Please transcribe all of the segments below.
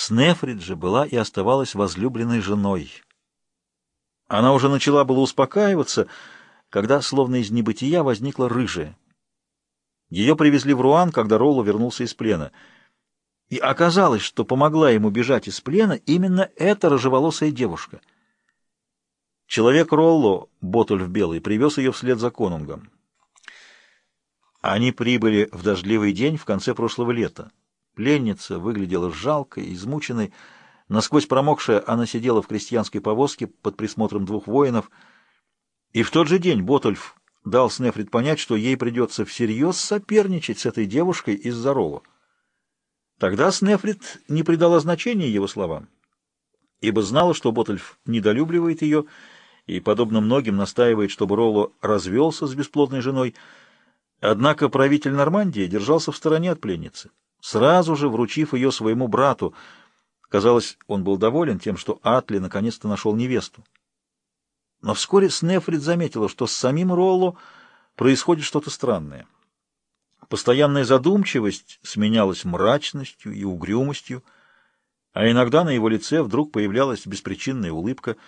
Снефрид же была и оставалась возлюбленной женой. Она уже начала было успокаиваться, когда, словно из небытия, возникла рыжая. Ее привезли в Руан, когда Ролло вернулся из плена. И оказалось, что помогла ему бежать из плена именно эта рыжеволосая девушка. Человек Ролло, Ботульф Белый, привез ее вслед за конунгом. Они прибыли в дождливый день в конце прошлого лета. Пленница выглядела жалкой, измученной. Насквозь промокшая, она сидела в крестьянской повозке под присмотром двух воинов. И в тот же день Ботульф дал Снефрит понять, что ей придется всерьез соперничать с этой девушкой из-за Ролла. Тогда Снефрит не придала значения его словам, ибо знала, что Ботульф недолюбливает ее и, подобно многим, настаивает, чтобы Ролло развелся с бесплодной женой, Однако правитель Нормандии держался в стороне от пленницы, сразу же вручив ее своему брату. Казалось, он был доволен тем, что Атли наконец-то нашел невесту. Но вскоре Снефрид заметила, что с самим Ролло происходит что-то странное. Постоянная задумчивость сменялась мрачностью и угрюмостью, а иногда на его лице вдруг появлялась беспричинная улыбка —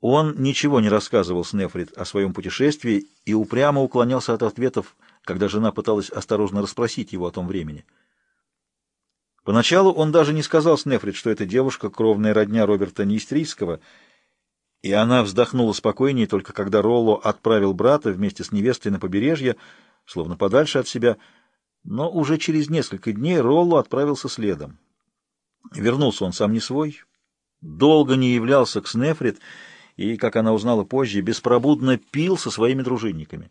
он ничего не рассказывал Снефрит о своем путешествии и упрямо уклонялся от ответов, когда жена пыталась осторожно расспросить его о том времени. Поначалу он даже не сказал Снефрит, что эта девушка — кровная родня Роберта Неистрийского, и она вздохнула спокойнее только когда Ролло отправил брата вместе с невестой на побережье, словно подальше от себя, но уже через несколько дней Ролло отправился следом. Вернулся он сам не свой, долго не являлся к Снефрит и, как она узнала позже, беспробудно пил со своими дружинниками.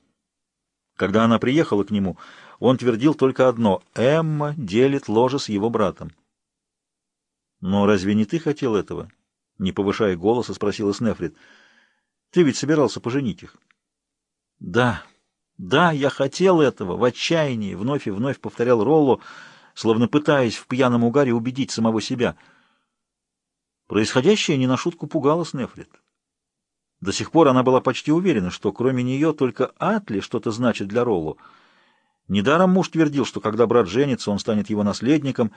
Когда она приехала к нему, он твердил только одно — Эмма делит ложе с его братом. «Но разве не ты хотел этого?» — не повышая голоса, спросила Снефрит. «Ты ведь собирался поженить их». «Да, да, я хотел этого!» — в отчаянии вновь и вновь повторял Ролло, словно пытаясь в пьяном угаре убедить самого себя. Происходящее не на шутку пугало Снефрит. До сих пор она была почти уверена, что кроме нее только Атли что-то значит для Роллу. Недаром муж твердил, что когда брат женится, он станет его наследником.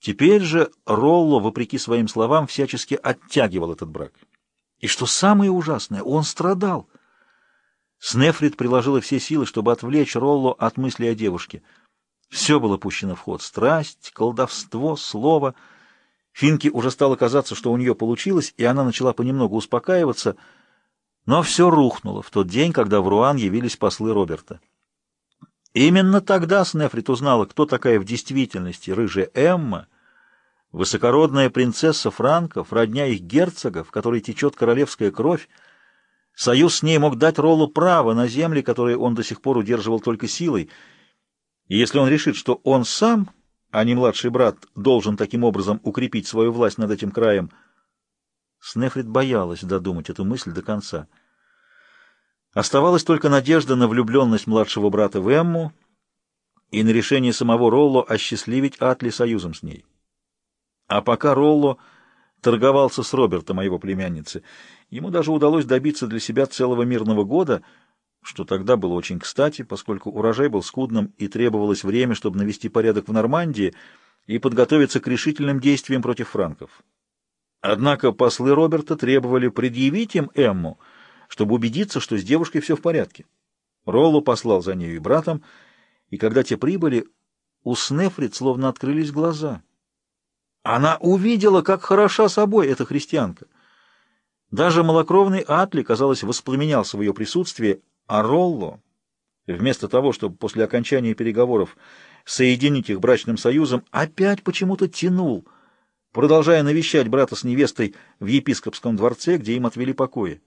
Теперь же Ролло, вопреки своим словам, всячески оттягивал этот брак. И что самое ужасное, он страдал. Снефрит приложила все силы, чтобы отвлечь Ролло от мысли о девушке. Все было пущено в ход — страсть, колдовство, слово. Финке уже стало казаться, что у нее получилось, и она начала понемногу успокаиваться — но все рухнуло в тот день, когда в Руан явились послы Роберта. Именно тогда Снефрит узнала, кто такая в действительности рыжая Эмма, высокородная принцесса франков, родня их герцога, в которой течет королевская кровь. Союз с ней мог дать Роллу право на земли, которые он до сих пор удерживал только силой. И если он решит, что он сам, а не младший брат, должен таким образом укрепить свою власть над этим краем – Снефрит боялась додумать эту мысль до конца. Оставалась только надежда на влюбленность младшего брата в Эмму и на решение самого Ролло осчастливить Атли союзом с ней. А пока Ролло торговался с Робертом о его племяннице, ему даже удалось добиться для себя целого мирного года, что тогда было очень кстати, поскольку урожай был скудным и требовалось время, чтобы навести порядок в Нормандии и подготовиться к решительным действиям против франков. Однако послы Роберта требовали предъявить им Эмму, чтобы убедиться, что с девушкой все в порядке. Ролло послал за нею и братом, и когда те прибыли, у Снефрит словно открылись глаза. Она увидела, как хороша собой эта христианка. Даже малокровный Атли, казалось, воспламенял свое присутствие, а Ролло, вместо того, чтобы после окончания переговоров соединить их брачным союзом, опять почему-то тянул — продолжая навещать брата с невестой в епископском дворце, где им отвели покои.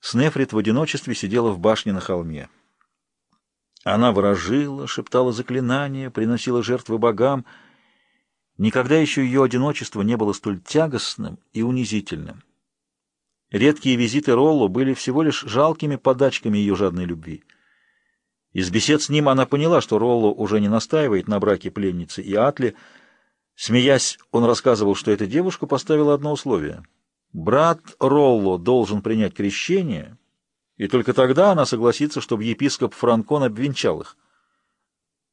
Снефрит в одиночестве сидела в башне на холме. Она ворожила, шептала заклинания, приносила жертвы богам. Никогда еще ее одиночество не было столь тягостным и унизительным. Редкие визиты Ролло были всего лишь жалкими подачками ее жадной любви. Из бесед с ним она поняла, что Ролло уже не настаивает на браке пленницы и Атли, Смеясь, он рассказывал, что эта девушка поставила одно условие. Брат Ролло должен принять крещение, и только тогда она согласится, чтобы епископ Франкон обвенчал их.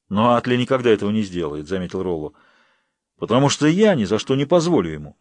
«Но Атли никогда этого не сделает», — заметил Ролло. потому что я ни за что не позволю ему.